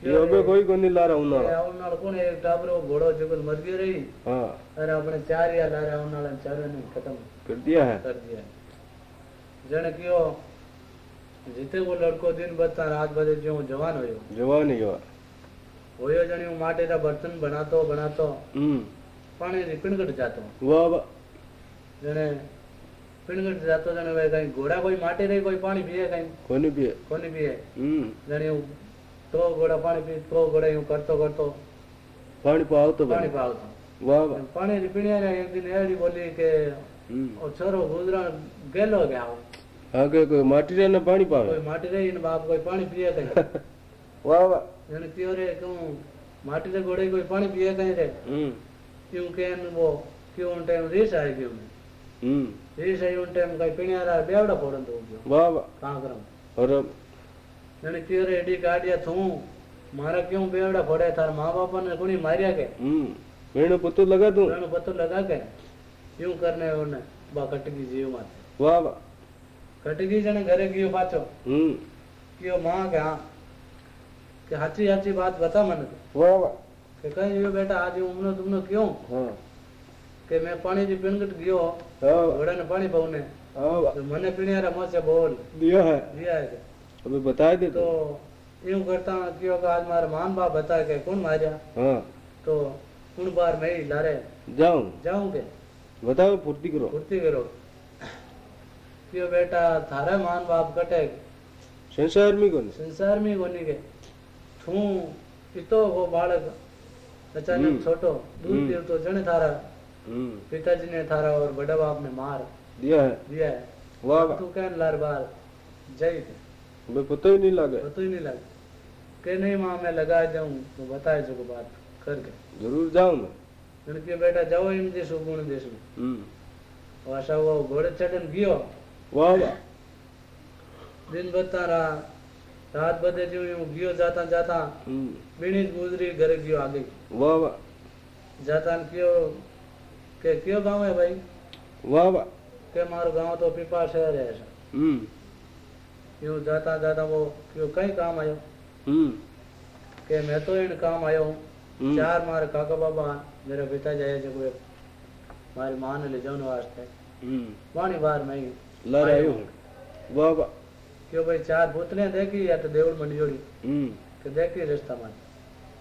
ये अबे कोई को नहीं ला रहा એ उन्हाळा આવનાર કોણ એક ટાબરો ઘોડો જગત મર ગયો રહી हाँ અરે આપણે ચાર યા લારે આવનાર ચારે ને ખતમ कर दिया है कर दिया जन कियो जिते वो लड़को दिन बता रात बजे जो जवान हुयो। जवान ही हुयो हुयो जणी हूँ माटे जा बर्तन बनातो बनातो हम्म। पाणी जी पिणगट जातो। वाह वाह। जणे पिणगट जातो जने वे कई घोड़ा कोई माटे रे कोई पाणी पिए कई? कोनी पिए। कोनी पिए। हम्म। जने तो घोड़ा पाणी पी तो घोड़ा यूँ करतो करतो। पाणी पाव तो पाणी पाव तो वाह वाह। पाणी जी पिणे रे एक दिन एड़ी बोली के हम्म। ओ छोरो गुजरा ગેલો કે આવો आगे कोई माटी रे ने पानी पावे કોઈ માટી રહી ને બાપ કોઈ પાણી પીએ કઈ वाह वाह એને કયો રે કે હું માટી રે ઘોડે કોઈ પાણી પીએ કઈ રે हम्म क्यों के वो क्यों टाइम रीस आई क्यों हम्म रीस आई उन टाइम कई पिणियारा बेवड़ा फोड़न तो गयो वाह वाह कांकरम और जने क्यों रे एडी गाड़िया थू मारा क्यों बेवड़ा फोड़े थार माँ बाप ने कोनी मारिया के हम्म मैंने पतो लगा दूं उन्होंने पत्तो लगा के यूं करने उन्हें बा कटगी जीव माते વાહ ઘટકી જણે ઘરે ગયો પાછો હમ કયો માં કે હા કે સાચી સાચી વાત બતા મને વાહ વાહ કે કઈ ગયો બેટા આજે ઉમનો તુમનો કયો હા કે મેં પાણી થી પીણગટ ગયો ઘોડા ને પાણી ભાવને મને પીણ્યારા મોસે બોલ દિયો હે દિયા હે હવે બતાય દે તો यूँ करता क्यों का आज मारे मान बाप बता के कौन मारा हाँ तो कौन बार मैं ही लारे जाऊँ जाऊँगे बताओ फुर्ती करो फुर्ती करो क्यों बेटा थारे मान बाप कटे। संसार में कौन संसार में कोनी के। थू पितो वो बालक अचानक हम्म। छोटो दूध हम्म। पीव तो जने थारा। हम्म। पिताजी ने थारा और बड़ा बाप ने मार। दिया है। दिया है। वाह तू कहन लार बार जय अबे पता ही नहीं लगा। पता ही नहीं लगा। के नहीं माँ मैं लगा जाऊँ तो बताए जो को बात करके ज़रूर जाऊँ मैं। उनके बेटा जाओ इन देश गुण देश में हम्म। वासा वो घोड़े चढ़न गयो। दिन बता रहा रात बदे जो यूँ गयो जाता जाता हम्म। बीणी गुजरी घरे गयो आगे। वाह वाह। जाता क्यों के क्यों गाँव है भाई? वाह वाह। के मारो गाँव तो पीपा शहर है ऐसा। हम्म। यूँ जाता जाता वो क्यों कहीं काम आयो? हम्म। के मैं तो इन काम आयो हूँ। हम्म। चार मारे काका बाबा मेरे पिता जाए जब मारी माँ ने ले जाने वास्ते। हम्म। वाणी बार मैं ला रहा वाह वाह। क्यों भाई चार बोतलें देखी या तो देवड़ मंडी जोड़ी हम्म। देखी रिश्ता में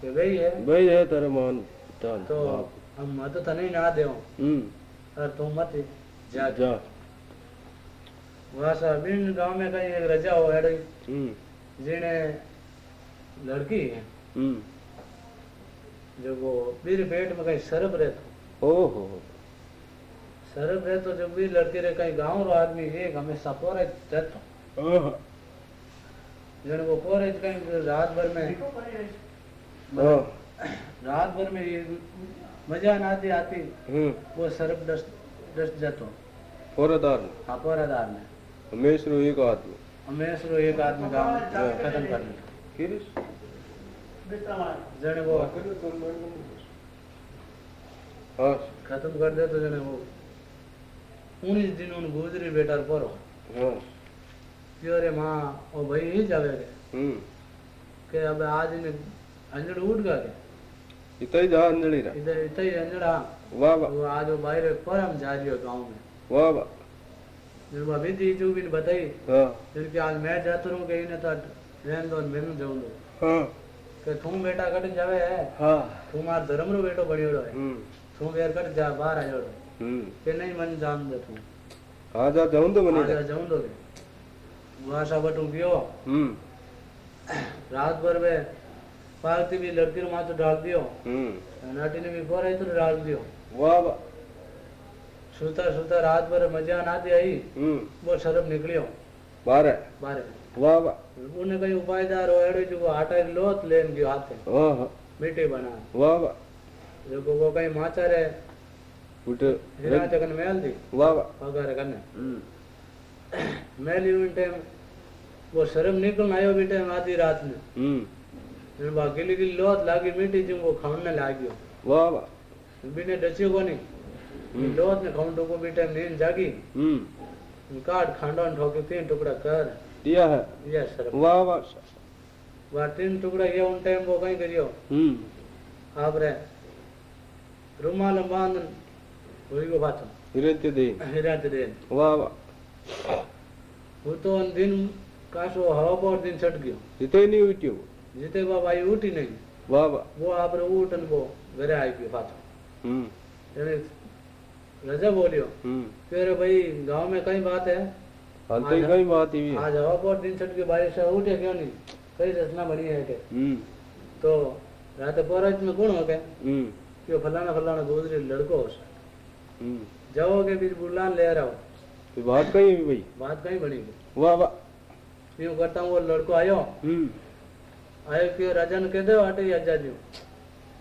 कि वही है। भाई है तेरा मान तो हम मत तो नहीं ना दे हम्म। और तुम मत जा। जा। वहाँ सा बिन गाँव में कहीं एक रजा हो है। हम्म। जिने लड़की है। जो वो मेरे पेट में कहीं सरब रहतो। ओहो। सरब रहतो जब भी लड़की रे कहीं गाँव रो आदमी एक हमेशा पोरे आहा। जने वो पोरे कहीं रात भर में हाँ रात भर में ये मज़ा ना आती आती हम्म। वो सरब डस डस जातो फौरदार ने हाँ पोरादार ने हमेश रो एक आदमी। हमेश रो एक आदमी गाँव में। खत्म कर दिया किरिस जने वो हाँ खत्म कर दे तो जने वो उन्नीस दिन उन गुजरी बेटर पर। हो। हाँ। माँ ओ भाई ही जावे रे। हम्म। के अब आज ने अंजड़ उठ गया इतना ही जा अंजड़ी रा इधर इतना ही अंजड़ा वाह वाह। वो आज वो बाहर पर हम जा रही हो गाँव में। वाह वाह। जब अभी दी जो भी बताई। हाँ। फिर के आज मैं जाता रहूँ कहीं ना तो रहन दो मैंने जाऊँ दो। हाँ। के तू बेटा कट जावे है? हाँ। તું માર ધરમરો બેટો બળ્યો હે તું વેર કર જા બહાર આવ્યો કે નહીં મને જામ દે તું હા જા જાઉં દો મને હા જાઉં દો વાસા બટું ગયો રાત ભર મે પાર્ટી બી લડકી માં તો ડાળ દિયો નાટી ને બી ફોર તો ડાળ દિયો વાહ વાહ સુતા સુતા રાત ભર મજા ના દે આવી બહુ શરમ નીકળ્યો બારે બારે વાહ વાહ ઉને કઈ ઉપાયદાર હોય એડો જો આટા લોત લેન ગયો હાથે ઓહો हाँ हाँ मीठी बना वाह वाह जो वो कहीं माचा रे उठे हिरा चकन मेल दी वाह वाह पगार हम्म मेली उन टाइम वो शर्म निकल आयो टाइम आधी रात में हम्म फिर बा गिली गिली लोत लागी मीठी जी वो खाने लाग्यो वाह वाह बिने डचियो कोनी हम्म। लोत ने टुको भी टाइम नींद जागी हम्म काट खांडो ठोके तीन टुकड़ा कर दिया है ये शर्म वाह वाह వాటిని కూడా हम्म। आप रे रुमाल बाँध वही को बात ఒలిగో బాతం ಹಿರಿಯಂತಿದೆ ಹಿರಿಯಂತಿದೆ ವಾ ವಾ वो तो उन दिन काश वो हवा पर दिन चढ़ गयो। जिते नहीं उठी वो। जिते बाबा ये उठी नहीं। वाह वाह। वो आप रे उठन को वेरे आई गयो बात। हम्म। यानी रजा बोलियो हम्म। फिर भाई गाँव में कई बात है? हाँ तो कई बात ही आज हवा पर दिन चढ़ के बारिश उठे क्यों नहीं? कई रचना बनी है के। हम्म। तो रात पोराज में कौन हो गए हम्म। कि फलाना फलाना गुजरी लड़को हो हम्म। जाओ के बीच बुलान ले रहा हो तो बात कहीं भाई? बात कहीं बनी वाह वाह। यूँ करता हूँ वो लड़को आयो। हम्म। आयो कि राजा ने कह दो आटे ही आजा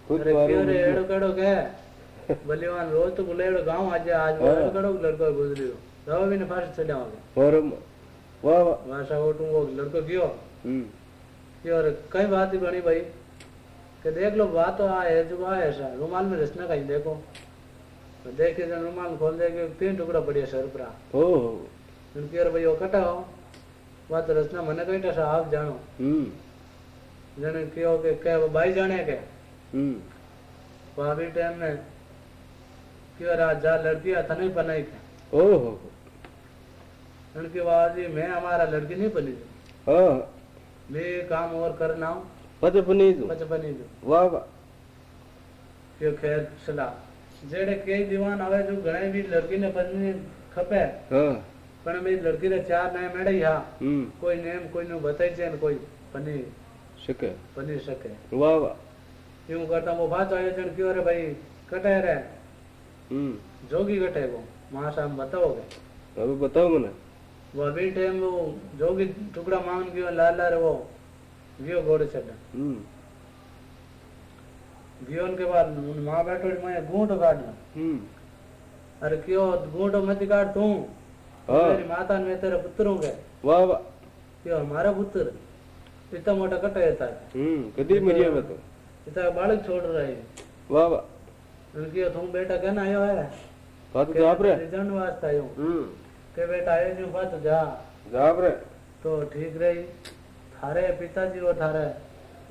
खुद अरे क्यों रे एड़ो कड़ो के। बलिवान रोज तो बुलाएड़ो गाँव आज आज हाँ। एड़ो कड़ो लड़को गुजरी हो दवा भी ने फास्ट चढ़ाओगे और वाह वाह। भाषा ओटू वो लड़को गयो हम्म और कई बात ही बनी भाई कि देख लो बात तो आ है जो है ऐसा। रुमाल में रचना कहीं देखो। तो देख के जब रुमाल खोल दे के तीन टुकड़ा पड़िया सर पर उनकी और भाई वो कटाओ बात तो रचना मने कही सा आप जानो। हम्म। जने कहो के के वो भाई जाने के। हम्म। भी टाइम में क्यों रात जा लड़की था नहीं बनाई के ओह। उनकी आवाज़ ही मैं हमारा लड़की नहीं बनी हाँ मैं काम और कर रहा हूँ बचपनी दू बचपनी दू वाह वाह यो खैर सलाह जेड़े कई दीवान आवे जो घणे भी लड़की ने पत्नी खपे. हाँ. पण मेरी लड़की ने चार नए मेड़े या कोई नेम कोई नु बताई जे कोई पनी सके पनी सके वाह वाह यूँ करता वो बात आयोजन क्यों रे भाई? कटे रे. हम्म. जोगी कटे वो महाशाम बताओगे? अब बताओ मने. वो अभी टाइम वो जो भी टुकड़ा मांग गयो लाल लाल वो वियो घोड़े चढ़ा वियोन हम्म। के बाद उन माँ बैठो मैं गूंटो काटना अरे क्यों गूंटो मत काट तू। हाँ। मेरी माता ने तेरे पुत्र के। वाह वाह। क्यों हमारा पुत्र? इतना मोटा कट रहता है कदी मरिया हम्म, में तो। इतना बालक छोड़ रहा है। वाह वाह। उनकी तुम बेटा कहना आयो है बात तो आप रे। रिजन वास्ते के बेटा ये जो बात जा जा रे तो ठीक रही थारे पिताजी वो थारे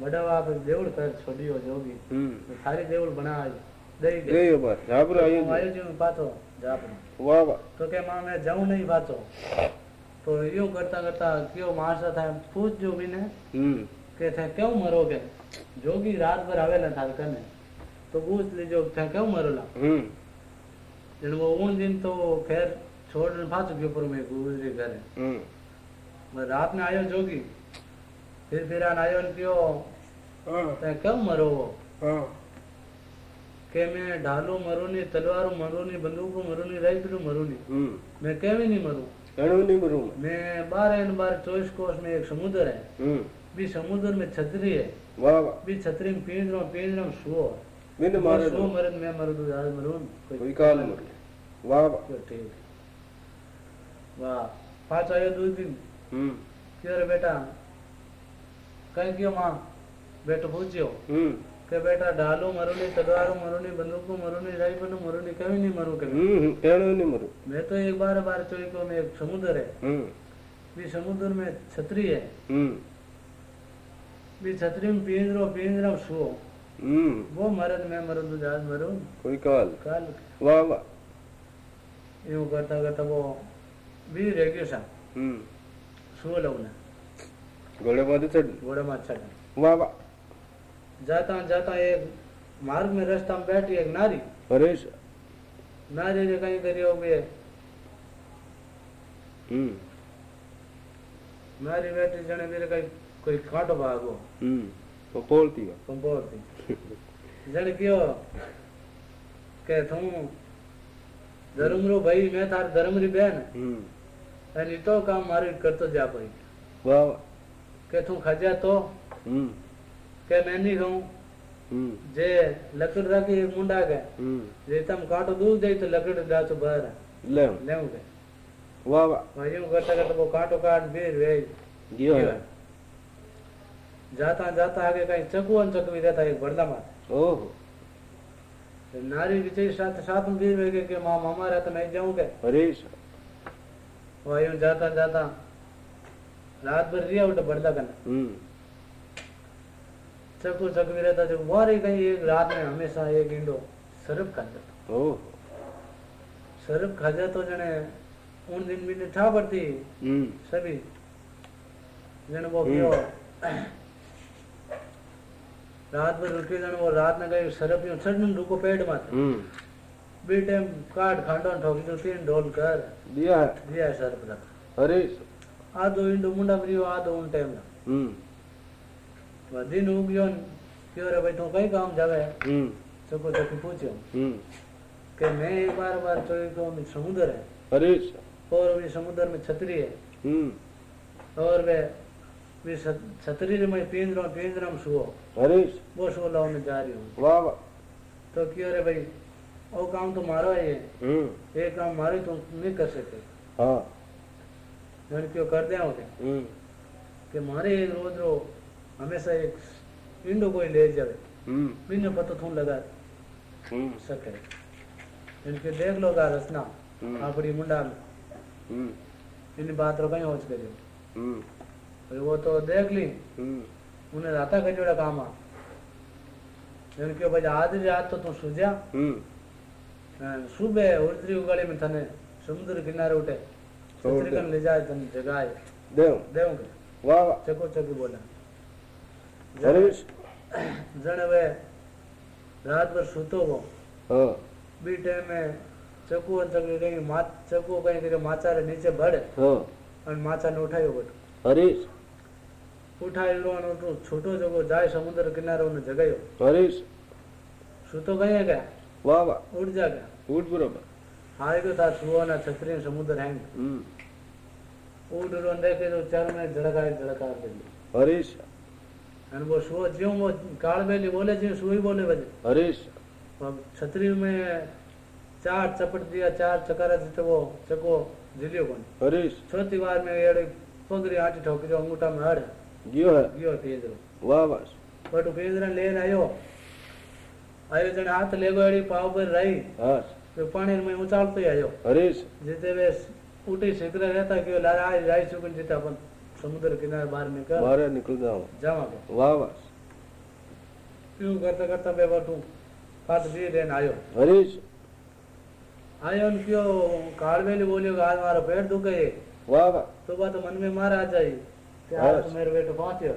बड़ा बाप देवल कर छोड़ी हो जोगी तो थारी देवल बना आज दे दे यो बात जा रे आयो आयो जो बात हो जा रे वाह वाह तो के माँ मैं जाऊँ नहीं बात हो तो यो करता करता क्यों मार सा था पूछ जो भी ने के थे क्यों मरोगे जोगी रात भर आवे ना थार कने तो पूछ लीजो थे क्यों मरोला हम्म जन वो उन दिन तो खैर छोड़ने भा चुकी ऊपर में गुजरे घर हम्म। मैं रात में आयो जोगी फिर फिर आयो क्यों तय कब मरो वो? हाँ। के मैं ढालू मरू नहीं तलवार मरू नहीं बंदूक मरू नहीं राइफल मरू नहीं। हम्म। मैं कभी नहीं मरू। कणू नहीं मरू? मैं बारह एन बार चौबीस कोस में एक समुद्र है। हम्म। भी समुद्र में छतरी है। भी छतरी में पींज रहा पींज रहा सुओ मैं मरू। मैं मरू तो आज मरू। कोई काल मरू। वाह वाह। ठीक वाह दूध दिन. हम्म. क्यों बेटा? कहीं क्यों माँ? बेटो पूछियो हम्म. કે બેટા ડાલુ મરુની તલવારું મરુની બંદૂકું મરુની રાઈફલ મરુની કયું નહીં મરું કે કેણું નહીં મરું મેં तो एक बार बार चोरी को में एक समुद्र है. हम्म. भी समुद्र में छतरी है. हम्म. भी छतरी में पिंजरो पिंजरा में वो मरद मैं मरू तू जात मरू. कोई काल. काल. वाह वाह. यूँ करता करता वो भी रह गयो सा हम्म. सुओ लगना घोड़े माथे चढ़ घोड़े में चढ़ वाह वाह जाता जाता एक मार्ग में रास्ता में बैठी एक नारी. हरेश नारी ने कहीं करियो बे हम्म. नारी बैठी जने मेरे कहीं कोई कांटो भागो. हम्म. तो है. कंपोर थी जने क्यों के तुम धर्मरो भाई मैं थार धर्मरी बहन. हम्म. એટલે તો કામ મારે કરતો જા પડી વાહ કે તું ખાજા તો કે મેં નહીં કહું જે લકડ રાખી મુંડા કે જે તમે કાંટો દૂર જાય તો લકડ દાચો બહાર લેવું લેવું કે વાહ વાહ એવું કરતા કરતા કાંટો કાઢ બેર વેજ ગયો જાતા જાતા આગે કઈ ચકવું ચકવી દેતા એક ભરદામાં ઓહો નારી વિજય સાથે સાથ બીર કે મામ અમારા તમે જાઉં કે હરીશ वे के माँ मामा रहता मैं जाऊँ के हरेश वहाँ यूँ जाता जाता। रात भर रिया उठे बड़दा कने हम्म। चक्कू चकवी रहता जो वारे कहीं एक रात में हमेशा एक ईंडो सरफ खा जाता। सरफ खा जा तो जने उन दिन भी ठा पड़ती। हम्म। सभी। जने वो हम्म। क्यों रात भर रुके जने वो रात में गई सरफ यूँ छड़न रुको पेट माथे। बी टाइम काट खांडो ठोकी तो तीन ढोल कर। दिया है। दिया है सरफ रख हरीश आधो ईंडो मुंडा प्रियो आधो उन टाइम ना हम्म। दिन उग्यो न क्यों रे भाई तू कई काम जावे? हम्म। चको चकी पूछ्यो हम्म। कि मैं एक बार बार चोरी को समुद्र है। हरीश और भी समुद्र में छतरी है। हम्म। और वे वे छतरी में पिंजरा पिंजरा में सुओ। हरीश वो सो लाओ में जा रही हूँ। वाह वाह। तो क्यों रे भाई वो काम तो मारा ही है। हम्म। ये काम मारे तो नहीं कर सकते। हाँ। क्यों कर दिया होते हम्म। कि मारे एक रोज रो हमेशा एक इंडो कोई ले जाए हम्म। बिना पता थून लगा। सके। इनके देख लो का रचना? आपड़ी मुंडा में। इन बात रो कहीं होच करियो वो तो देख ली। उन्हें राता खजोड़ा काम आ। इनके भाई आज रात तो तू सुझा सुबह उड़ती उगाड़ी में थने समुद्र किनारे उठे छोड़ छतरी दे। कन ले जाए तन जगाए देव देवंगे वाह वाह चको चकी बोला हरीश जण वे रात भर सुतो वो हाँ बी टाइम में चकू और चकी कहीं मा चकू कहीं करे माचा रे नीचे बढ़े हाँ और माचा ने उठायो बट हरीश ઉઠાયેલો અને ઉઠું છૂટો જગો જાય સમુદ્ર કિનારે ને જગાયો हरीश સૂતો કઈ ગયા वाह वाह ઉઠ જા ગયા Útbróma. Hariðu það svona kshatriyan samudar heng. Mm. Útbróma देखे तो चरण में धड़काए धड़कार दिली. हरीश. और वो सो ज्यों वो काल बेली बोले ज्यों सुई बोले बजे. हरीश. छतरी में चार चपट दिया चार चकारा जिते तो वो चको जिलियो कोन हरीश छोटी बार में एड़े पंगरी आटी ठोक जो अंगूठा में हड़ गियो है गियो फेजरो वाह वाह बट फेजरा लेन आयो आयो जण हाथ लेगो एड़ी पाव पर रही हाँ तो पानी में ही आयो हरीश जिते वे उठी शिखर रहता कि लारा आज जाई चुकन जीते अपन समुद्र किनारे बाहर निकल बाहर निकल जाओ जावा वाह वाह यूँ करता करता बे बटू पात भी रेन आयो हरीश आयो न क्यों कालवेली बोलियो आज मारो पेट दुखे वाह वाह तो बात मन में मार आ जाई आज मेरे बेटो पहुंचियो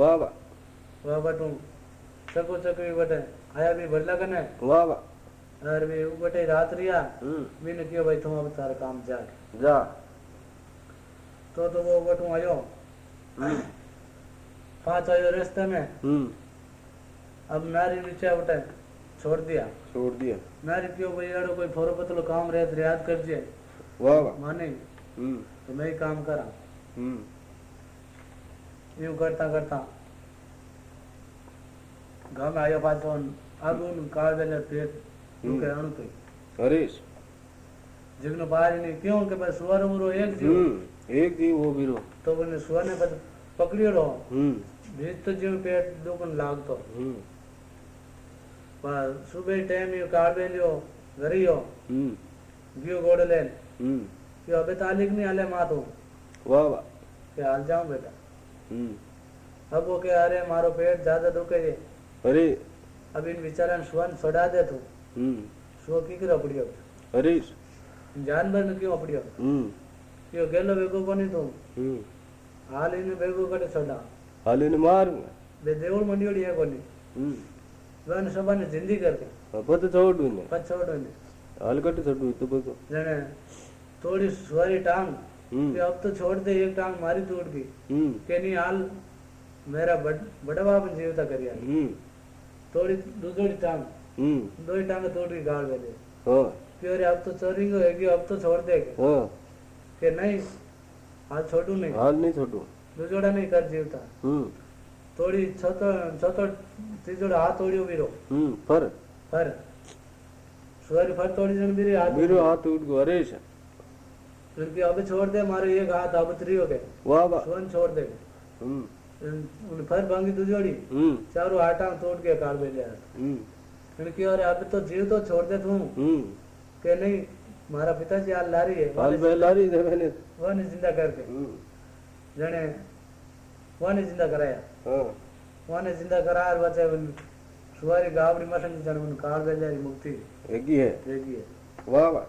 वाह वाह वह बटू चको चकवी बटे आया भी भरला कने वाह वाह। और भी बटे रात रिया हम्म। मैंने क्यों भाई तुम अब तारा काम जा जा। तो तो वो बटू आयो। हम्म। पाँच आयो रास्ते में। हम्म। अब नारी नीचे उठे छोड़ दिया। छोड़ दिया। नारी क्यों भाई एड़ो कोई फोरो पतलो काम रहे तो याद कर जे वाह वाह। माने? तो मैं ही काम करा। यूँ करता करता आगू काल वेले पेट दुखे अणु तो हरीश। जिगनो बाहर नहीं क्यों? के बस सुअर उरो एक जीव हम्म एक जी वो भी तो बने सुअर ने पकड़ियो रो। हम्म। तो जीव पेट दुखन लागतो। हम्म। पर सुबह टाइम यो काल वेलियो घरियो हम्म। गियो गोड़ लेन कि अबे तालिक नहीं आले माँ तो वाह वाह। कि हाल जाऊँ बेटा? अब वो के अरे मारो पेट ज़्यादा दुखे है अरे। अब इन बेचारा ने सुअर छोड़ा दे तू। हम्म। सुअ की करो पड़ियो हरीश जानवर ने क्यों पड़ियो हम्म। यो गेलो वेगो कोनी तू? हम्म। हाल इन वेगो करे छोड़ा हाले ने मारूँगा बे देवल मंडियोड़ी है कोनी? हम्म। वन सभा ने जिंदी करके पत छोड़ू ने पछोड़ो ने हाल कट छोड़ू तो बको जने थोड़ी सुवारी टांग। कि हम्म अब तो छोड़ दे एक टांग मारी टूट गई। हम्म। के नहीं हाल मेरा बड़, बड़ा बाप जीवता करिया हम्म। थोड़ी दूसरी टांग हम्म दो ही टांग तोड़ गाड़ वेले हाँ कि अब तो चोरी होगी अब तो छोड़ देगे हाँ कि नहीं हाल छोड़ू नहीं हाल नहीं छोड़ू दूजोड़ा नहीं कर जीवता हम्म थोड़ी छतो छतो तीजोड़ा हाथ तोड़ियो बीरो हम्म पर फर सुवारी फर तोड़ी जन बीरे हाथ मेरो हाथ उठ गयो हरीश उनकी अब छोड़ दे मारे एक हाथ अब त्री हो गए वाह वाह सुवन छोड़ दे हम्म उन फर भांगी तो दुजोड़ी हम्म। चारों आटा तोड़ के कार में लिया। हम्म। और अब तो जीव तो छोड़ दे तू। हम्म। के नहीं मारा पिताजी आल लारी है हाल में तो लारी है मैंने। वो ने ज़िंदा करके। जने वो ने ज़िंदा कराया। हाँ। वो ने ज़िंदा करा और बचे उन सुवारी गावड़ी मसन जन उन कार दे जारी मुक्ति। एक ही है? एक ही है। वाह वाह।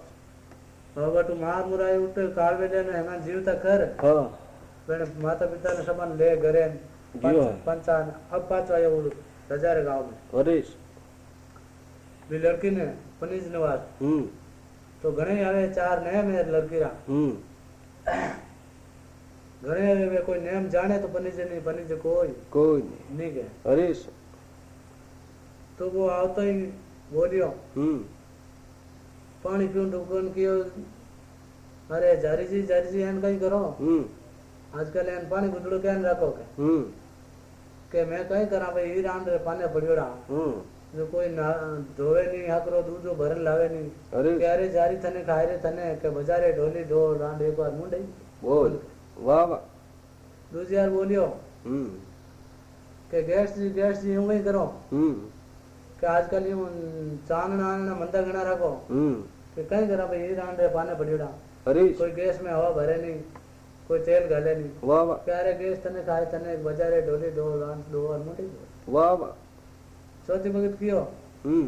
बाबा तू मार मुराई उठे कार में जाने है ना जीव तक कर। हाँ। પણ માતા પિતા ને સમાન લે ઘરે જીવો. पंचान अब पांचवा ये वो हजारे गांव में હરીશ भी लड़की ने पनीज निवास હમ तो घणे आवे चार नेम है लड़की रा હમ घणे आवे वे कोई नेम जाने तो पनीज नहीं पनीज कोई કોઈ નહીં नहीं के હરીશ तो वो आवतो ही बोलियो હમ पानी पीऊं डुकन कियो अरे जारी जी जारी जी एन कहीं करो હમ आजकल एन पानी गुंडलो के रखो के। हम्म। के मैं तो कहीं करा भाई ई राम रे पाने पड़ियोड़ा हम्म। जो कोई ना धोवे नहीं हकरो दूजो भरन लावे नहीं। अरे। क्यारे जारी थने खाए रे थने के बाजारे ढोली ढो राम एक बार मुंडे बोल। वाह वाह। दूजी यार बोलियो हम्म। के गैस जी गैस जी हम ही करो। हम्म। के आजकल ये चांगना ना मंदा गणा रखो। हम्म। के कहीं करा भाई ई राम रे पाने पड़ियोड़ा अरे। कोई गैस में हवा भरे नहीं। કોઈ તેલ ઘાલે નહીં વાહ વાહ ક્યારે ગેસ તને ખાય તને બજારે ઢોલી ડો લાંસ ડો વાર મોટી ડો વાહ વાહ ચોથી ભગત કયો હમ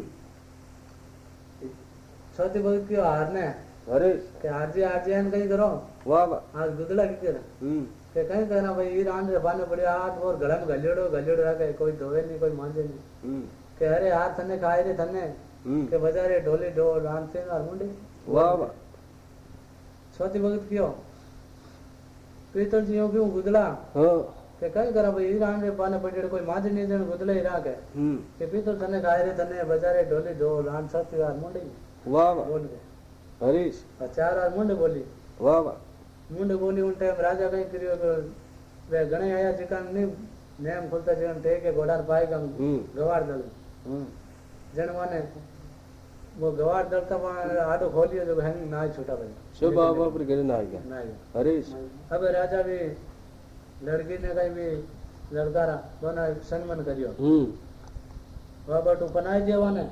ચોથી ભગત કયો હાર ને અરે કે હારજી હારજી એમ કઈ કરો વાહ વાહ આ ગુદલા કી કરે હમ કે કઈ કરના ભાઈ ઈ રાંડ ભાને પડ્યો હાથ ઓર ગળામ ગલ્યોડો ગલ્યોડો રાખે કોઈ ધોવે નહીં કોઈ માંજે નહીં હમ કે અરે આ તને ખાય રે તને કે બજારે ઢોલી ઢો રાંસે માર મુંડે વાહ વાહ ચોથી ભગત કયો પ્રીતલજીઓ કેવું ગુદલા તે કઈ કરે ભાઈ ઈરાન રે પાને પટેડ કોઈ માજ ની જણ ગુદલે રાખે કે પીતો તને ગાયરે તને બજારે ઢોલે ઢોલ આન સાથી વાર મુંડી વાહ વાહ બોલ હરીશ ચાર વાર મુંડ બોલી વાહ વાહ મુંડ બોલી ઉન ટાઈમ રાજા કઈ કર્યો કે વે ઘણે આયા જીકાન ની નેમ ખોલતા જીવન ટેકે ઘોડાર પાય ગમ ગવાર દલ જણવાને वो गवार डरता वहाँ आडो खोलियो जब हंग ना छूटा भाई सब बाप बाप गिर ना आएगा हरीश अब राजा भी लड़की ने कहीं भी लड़कारा दोनों सन्मन करियो हम्म बाबा टू पनाई देवाने